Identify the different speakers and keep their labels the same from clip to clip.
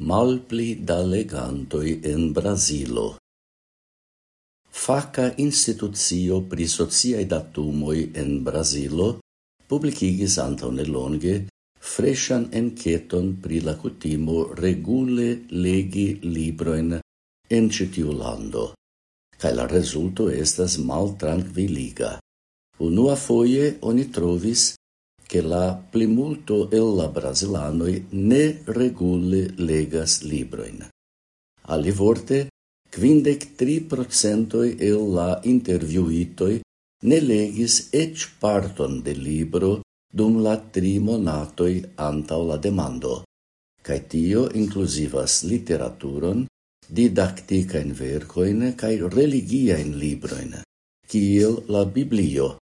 Speaker 1: malpli da legantoi en Brazilo. Faca institucio pri sociae datumoi en Brazilo publicigis antau nelonge freshan enqueton pri la cutimo regule legi libroin en citiu lando, cae la resulto estas mal tranquiliga. Unua foie oni trovis che la plimulto el la brasilanoi ne regule legas libroin. Ali vorte, quindec tri procentoi el la interviuitoi ne legis ec parton de libro dum la tri monatoi antau la demando, cae tio inclusivas literaturon, didacticaen vercoin cae religiaen libroin, kiel la Biblio,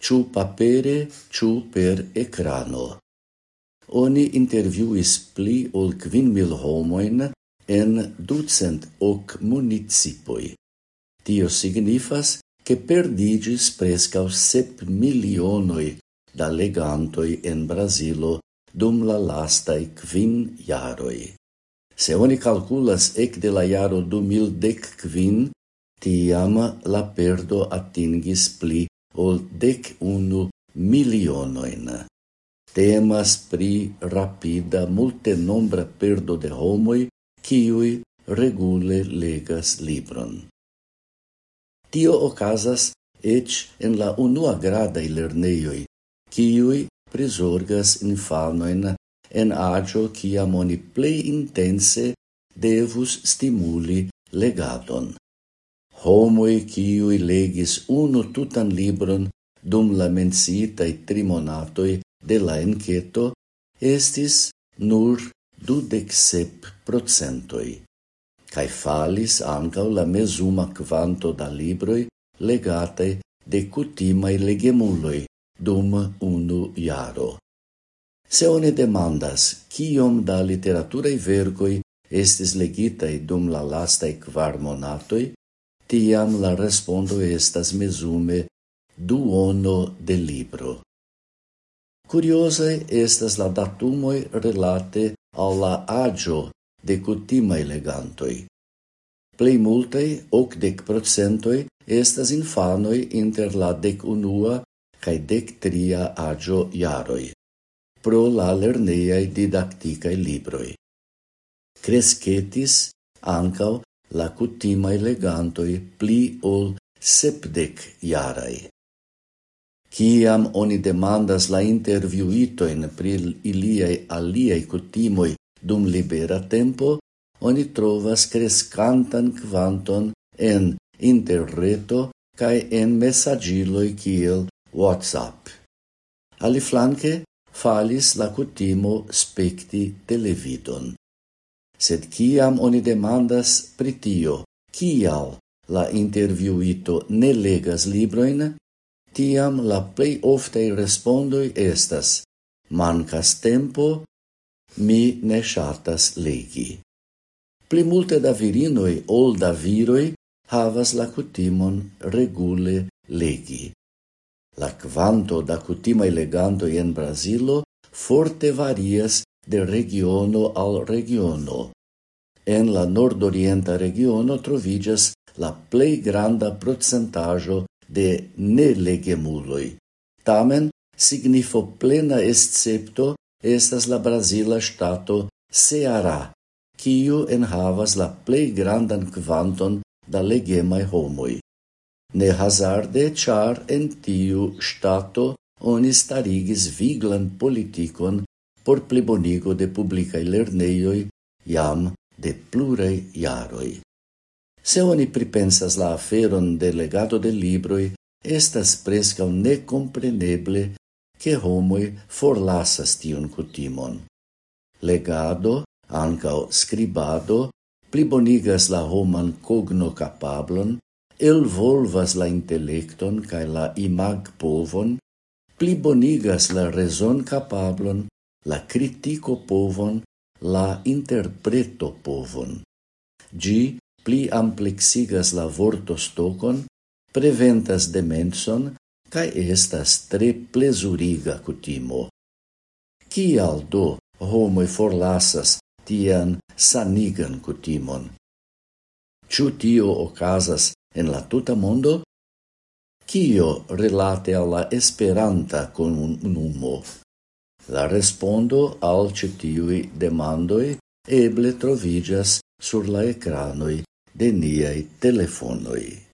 Speaker 1: ciu papere, ciu per ecrano. Oni interviuis pli ol quin mil homoin en ducent hoc municipoi. Tio signifas che perdigis prescau sep milionoi da legantoi en Brasilo dum la lastai quin iaroi. Se oni calculas ec de la iaro du mil dec quin, tiam la perdo atingis pli ol dec unu milionoin. Temas pri rapida multenombra perdo de homoi kiui regule legas libron. Tio ocasas ec en la unua gradai lerneioi, kiui prisorgas infanoin en agio quia moni plei intense devus stimuli legadon homoi quiui legis unu tutan libron dum la menciitai trimonatoi de la enqueto estis nur dudec sep procentoi. Cai falis ancau la mesuma quanto da libroi legate de cutimai legemuloi dum unu iaro. Se one demandas quiom da literaturae vergoi estis legitai dum la lastae quar monatoi, tiam la respondo estas mesume duono de libro. Curiosae estas la datumoi relate al la agio de cutimae legantoi. Plei multae, ocdec procentoi, estas infanoi inter la dec unua cae dec tria agio iaroi, pro la lerneiae didacticae libroi. Crescetis ancao la cutimai legantoi pli ol sepdec iarai. Ciam oni demandas la interviuitoin pri iliai aliai cutimoi dum libera tempo, oni trovas crescantan quanton en interreto cae en messagiloi kiel WhatsApp. Ali flanque, falis la cutimo specti televidon. Sed ciam oni demandas pritio, cial kial la interviuito ne legas libroin, tiam la plei oftei respondoi estas mancas tempo, mi ne ŝatas legi. Pli multe da virinoj ol da viroi havas la cutimon regule legi. La quanto da cutimai legantoi en Brasilo forte varias de regiono al regiono. En la nordorienta regiono trovigas la plei granda procentajo de nelegemuloi. Tamen, signifo plena escepto estas la Brasila stato Ceará, quiu enhavas la plei grandan quanton da legemaj homoi. Ne hazarde, char en tiu stato oni starigis viglan politikon por plibonigo de publicae lerneioi iam de plurei iaroi. Se oni pripensas la aferon de legado de libroi, estas prescau necompreneble che homoi forlasas tion cutimon. Legado, ancao scribado, plibonigas la homan cogno capablon, elvolvas la intellecton cae la imag povon, plibonigas la reson capablon la critico povon, la interpreto povon. Gi pli amplexigas la vorto stocon, preventas demenson, cae estas tre plesuriga cutimo. Cial do homoi forlasas tian sanigan cutimon? Ciu tio ocasas en la tuta mondo? Cio relate alla esperanta con un numo? La respondo al ĉi demandoi eble trovigas sur la ecranoi de niai telefonoi.